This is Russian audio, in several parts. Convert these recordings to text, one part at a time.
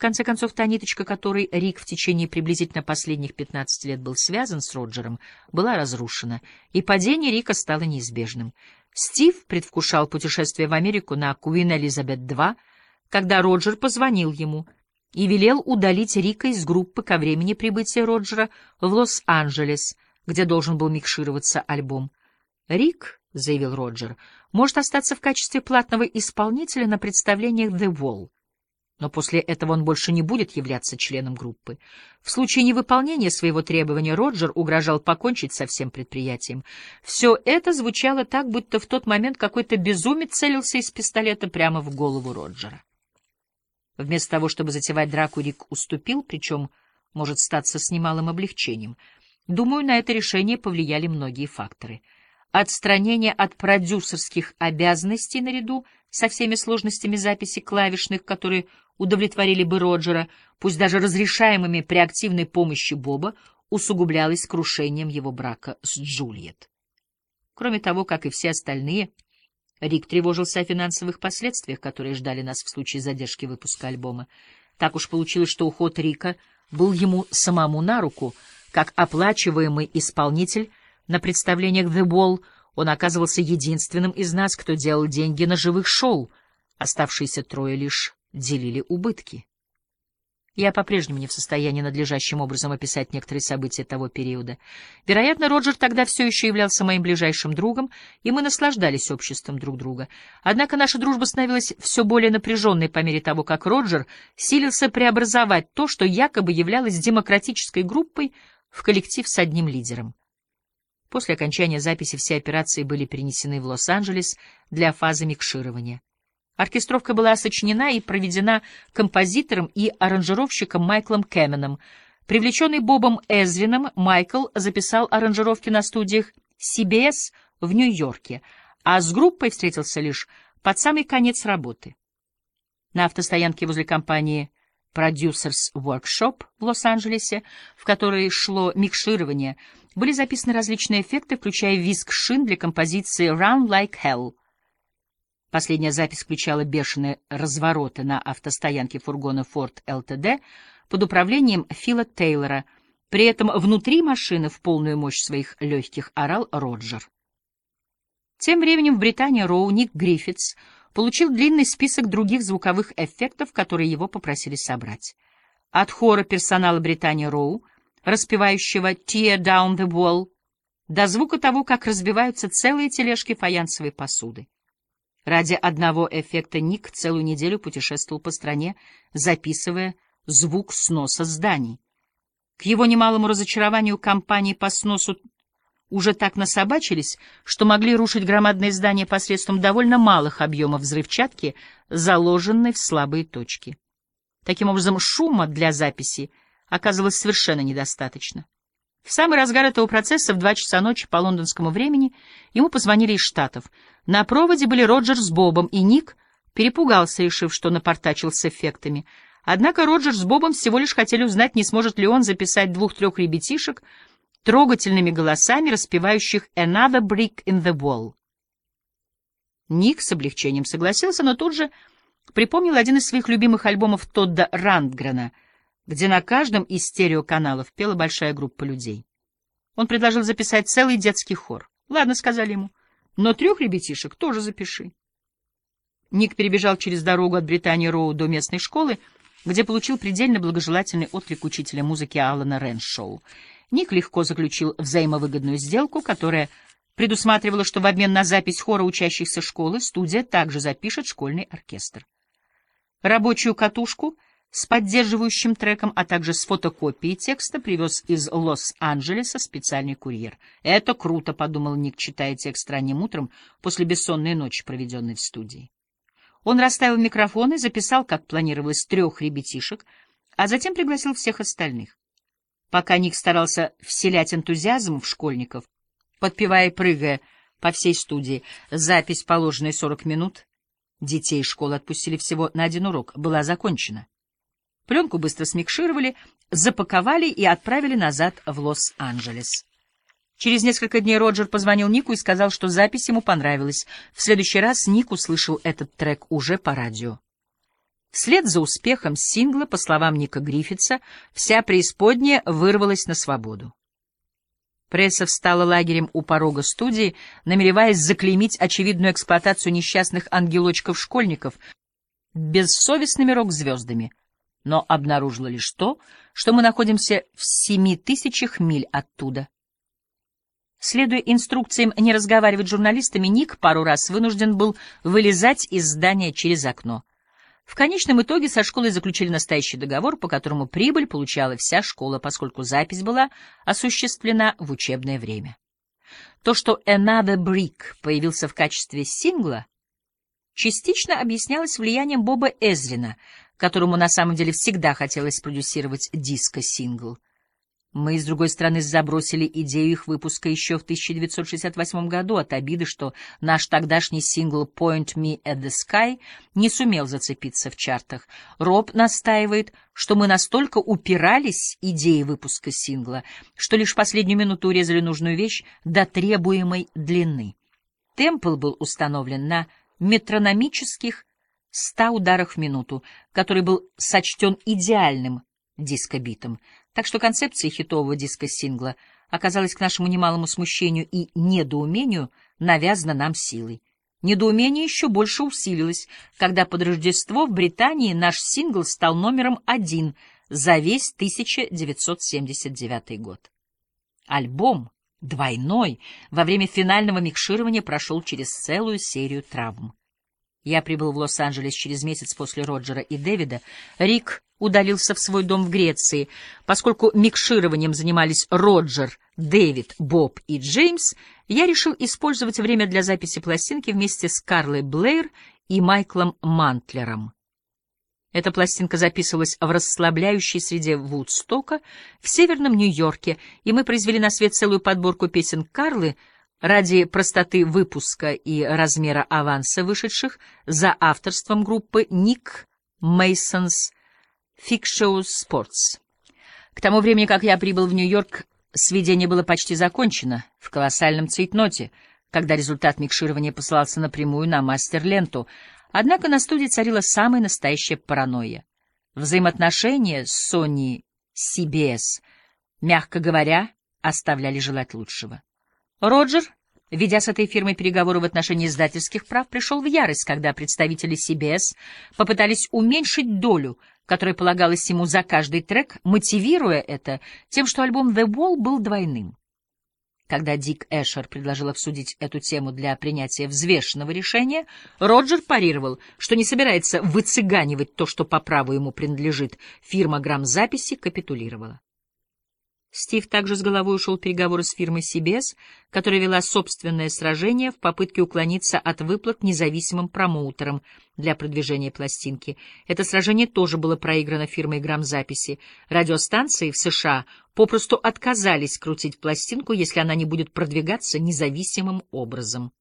конце концов, та ниточка, которой Рик в течение приблизительно последних 15 лет был связан с Роджером, была разрушена, и падение Рика стало неизбежным. Стив предвкушал путешествие в Америку на Куин Элизабет II, когда Роджер позвонил ему и велел удалить Рика из группы ко времени прибытия Роджера в Лос-Анджелес, где должен был микшироваться альбом. «Рик», — заявил Роджер, — «может остаться в качестве платного исполнителя на представлениях «The Wall», но после этого он больше не будет являться членом группы. В случае невыполнения своего требования Роджер угрожал покончить со всем предприятием. Все это звучало так, будто в тот момент какой-то безумец целился из пистолета прямо в голову Роджера. Вместо того, чтобы затевать драку, Рик уступил, причем может статься с немалым облегчением. Думаю, на это решение повлияли многие факторы. Отстранение от продюсерских обязанностей наряду со всеми сложностями записи клавишных, которые удовлетворили бы Роджера, пусть даже разрешаемыми при активной помощи Боба, усугублялось крушением его брака с Джульет. Кроме того, как и все остальные, Рик тревожился о финансовых последствиях, которые ждали нас в случае задержки выпуска альбома. Так уж получилось, что уход Рика был ему самому на руку. Как оплачиваемый исполнитель на представлениях The Wall он оказывался единственным из нас, кто делал деньги на живых шоу. Оставшиеся трое лишь делили убытки. Я по-прежнему не в состоянии надлежащим образом описать некоторые события того периода. Вероятно, Роджер тогда все еще являлся моим ближайшим другом, и мы наслаждались обществом друг друга. Однако наша дружба становилась все более напряженной по мере того, как Роджер силился преобразовать то, что якобы являлось демократической группой, в коллектив с одним лидером. После окончания записи все операции были перенесены в Лос-Анджелес для фазы микширования. Оркестровка была сочинена и проведена композитором и аранжировщиком Майклом Кэменом. Привлеченный Бобом Эзвином, Майкл записал аранжировки на студиях CBS в Нью-Йорке, а с группой встретился лишь под самый конец работы. На автостоянке возле компании Producers Workshop в Лос-Анджелесе, в которой шло микширование, были записаны различные эффекты, включая визг шин для композиции Run Like Hell — Последняя запись включала бешеные развороты на автостоянке фургона Ford LTD под управлением Фила Тейлора. При этом внутри машины в полную мощь своих легких орал Роджер. Тем временем в Британии Роу Ник Гриффитс получил длинный список других звуковых эффектов, которые его попросили собрать. От хора персонала Британии Роу, распевающего «Tear down the wall», до звука того, как разбиваются целые тележки фаянсовой посуды. Ради одного эффекта Ник целую неделю путешествовал по стране, записывая звук сноса зданий. К его немалому разочарованию компании по сносу уже так насобачились, что могли рушить громадные здания посредством довольно малых объемов взрывчатки, заложенной в слабые точки. Таким образом, шума для записи оказалось совершенно недостаточно. В самый разгар этого процесса в два часа ночи по лондонскому времени ему позвонили из Штатов. На проводе были Роджер с Бобом, и Ник перепугался, решив, что напортачил с эффектами. Однако Роджер с Бобом всего лишь хотели узнать, не сможет ли он записать двух-трех ребятишек трогательными голосами, распевающих «Another brick in the wall». Ник с облегчением согласился, но тут же припомнил один из своих любимых альбомов Тодда Рандгрена — где на каждом из стереоканалов пела большая группа людей. Он предложил записать целый детский хор. «Ладно», — сказали ему, — «но трех ребятишек тоже запиши». Ник перебежал через дорогу от Британии Роу до местной школы, где получил предельно благожелательный отклик учителя музыки Алана Реншоу. Ник легко заключил взаимовыгодную сделку, которая предусматривала, что в обмен на запись хора учащихся школы студия также запишет школьный оркестр. Рабочую катушку — с поддерживающим треком, а также с фотокопией текста привез из Лос-Анджелеса специальный курьер. «Это круто», — подумал Ник, читая текст ранним утром после бессонной ночи, проведенной в студии. Он расставил микрофон и записал, как планировалось, трех ребятишек, а затем пригласил всех остальных. Пока Ник старался вселять энтузиазм в школьников, подпевая и прыгая по всей студии, запись, положенная 40 минут, детей школы отпустили всего на один урок, была закончена. Пленку быстро смикшировали, запаковали и отправили назад в Лос-Анджелес. Через несколько дней Роджер позвонил Нику и сказал, что запись ему понравилась. В следующий раз Ник услышал этот трек уже по радио. Вслед за успехом сингла, по словам Ника Гриффитса, вся преисподняя вырвалась на свободу. Пресса встала лагерем у порога студии, намереваясь заклеймить очевидную эксплуатацию несчастных ангелочков-школьников бессовестными рок-звездами, но обнаружила лишь то, что мы находимся в семи тысячах миль оттуда. Следуя инструкциям не разговаривать с журналистами, Ник пару раз вынужден был вылезать из здания через окно. В конечном итоге со школой заключили настоящий договор, по которому прибыль получала вся школа, поскольку запись была осуществлена в учебное время. То, что «Another Brick» появился в качестве сингла, частично объяснялось влиянием Боба Эзрина, которому на самом деле всегда хотелось продюсировать диско-сингл — мы, с другой стороны, забросили идею их выпуска еще в 1968 году от обиды, что наш тогдашний сингл «Point Me at the Sky» не сумел зацепиться в чартах. Роб настаивает, что мы настолько упирались идеей выпуска сингла, что лишь в последнюю минуту урезали нужную вещь до требуемой длины. Темпл был установлен на метрономических 100 ударах в минуту, который был сочтен идеальным дискобитом. Так что концепция хитового диска-сингла оказалась к нашему немалому смущению и недоумению навязана нам силой. Недоумение еще больше усилилось, когда под Рождество в Британии наш сингл стал номером один за весь 1979 год. Альбом, двойной, во время финального микширования прошел через целую серию травм. Я прибыл в Лос-Анджелес через месяц после Роджера и Дэвида. Рик удалился в свой дом в Греции. Поскольку микшированием занимались Роджер, Дэвид, Боб и Джеймс, я решил использовать время для записи пластинки вместе с Карлой Блэйр и Майклом Мантлером. Эта пластинка записывалась в расслабляющей среде Вудстока в северном Нью-Йорке, и мы произвели на свет целую подборку песен Карлы ради простоты выпуска и размера аванса вышедших за авторством группы Ник Мейсонс Fiction Sports. К тому времени, как я прибыл в Нью-Йорк, сведение было почти закончено в колоссальном цейтноте, когда результат микширования посылался напрямую на мастер-ленту. Однако на студии царила самая настоящая паранойя. Взаимоотношения с Sony CBS, мягко говоря, оставляли желать лучшего. Роджер, ведя с этой фирмой переговоры в отношении издательских прав, пришел в ярость, когда представители CBS попытались уменьшить долю, которая полагалась ему за каждый трек, мотивируя это тем, что альбом The Wall был двойным. Когда Дик Эшер предложил обсудить эту тему для принятия взвешенного решения, Роджер парировал, что не собирается выцыганивать то, что по праву ему принадлежит. Фирма грамзаписи капитулировала. Стив также с головой ушел в переговоры с фирмой CBS, которая вела собственное сражение в попытке уклониться от выплат независимым промоутерам для продвижения пластинки. Это сражение тоже было проиграно фирмой грамзаписи. Радиостанции в США попросту отказались крутить пластинку, если она не будет продвигаться независимым образом.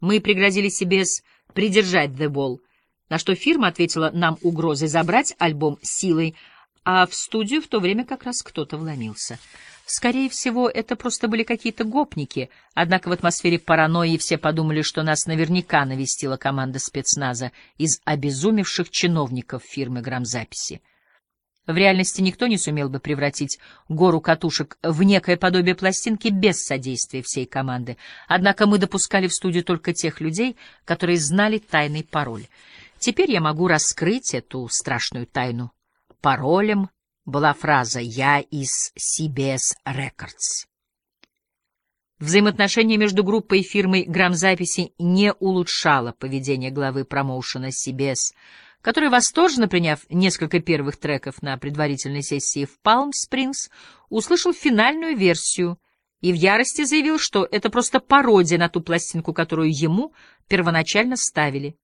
Мы пригрозили CBS придержать The Wall, на что фирма ответила нам угрозой забрать альбом силой, а в студию в то время как раз кто-то вломился. Скорее всего, это просто были какие-то гопники, однако в атмосфере паранойи все подумали, что нас наверняка навестила команда спецназа из обезумевших чиновников фирмы грамзаписи. В реальности никто не сумел бы превратить гору катушек в некое подобие пластинки без содействия всей команды, однако мы допускали в студию только тех людей, которые знали тайный пароль. Теперь я могу раскрыть эту страшную тайну Паролем была фраза «Я из CBS Records». Взаимоотношения между группой и фирмой грамзаписи не улучшало поведение главы промоушена CBS, который, восторженно приняв несколько первых треков на предварительной сессии в Палм-Спрингс, услышал финальную версию и в ярости заявил, что это просто пародия на ту пластинку, которую ему первоначально ставили.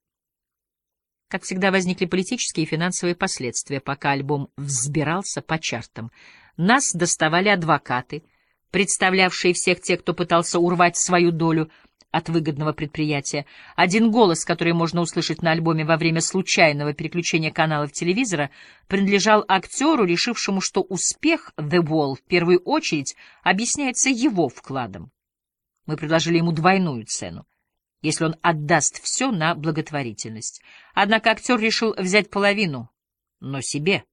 Как всегда, возникли политические и финансовые последствия, пока альбом взбирался по чартам. Нас доставали адвокаты, представлявшие всех тех, кто пытался урвать свою долю от выгодного предприятия. Один голос, который можно услышать на альбоме во время случайного переключения каналов телевизора, принадлежал актеру, решившему, что успех «The Wall» в первую очередь объясняется его вкладом. Мы предложили ему двойную цену. Если он отдаст все на благотворительность. Однако актер решил взять половину, но себе.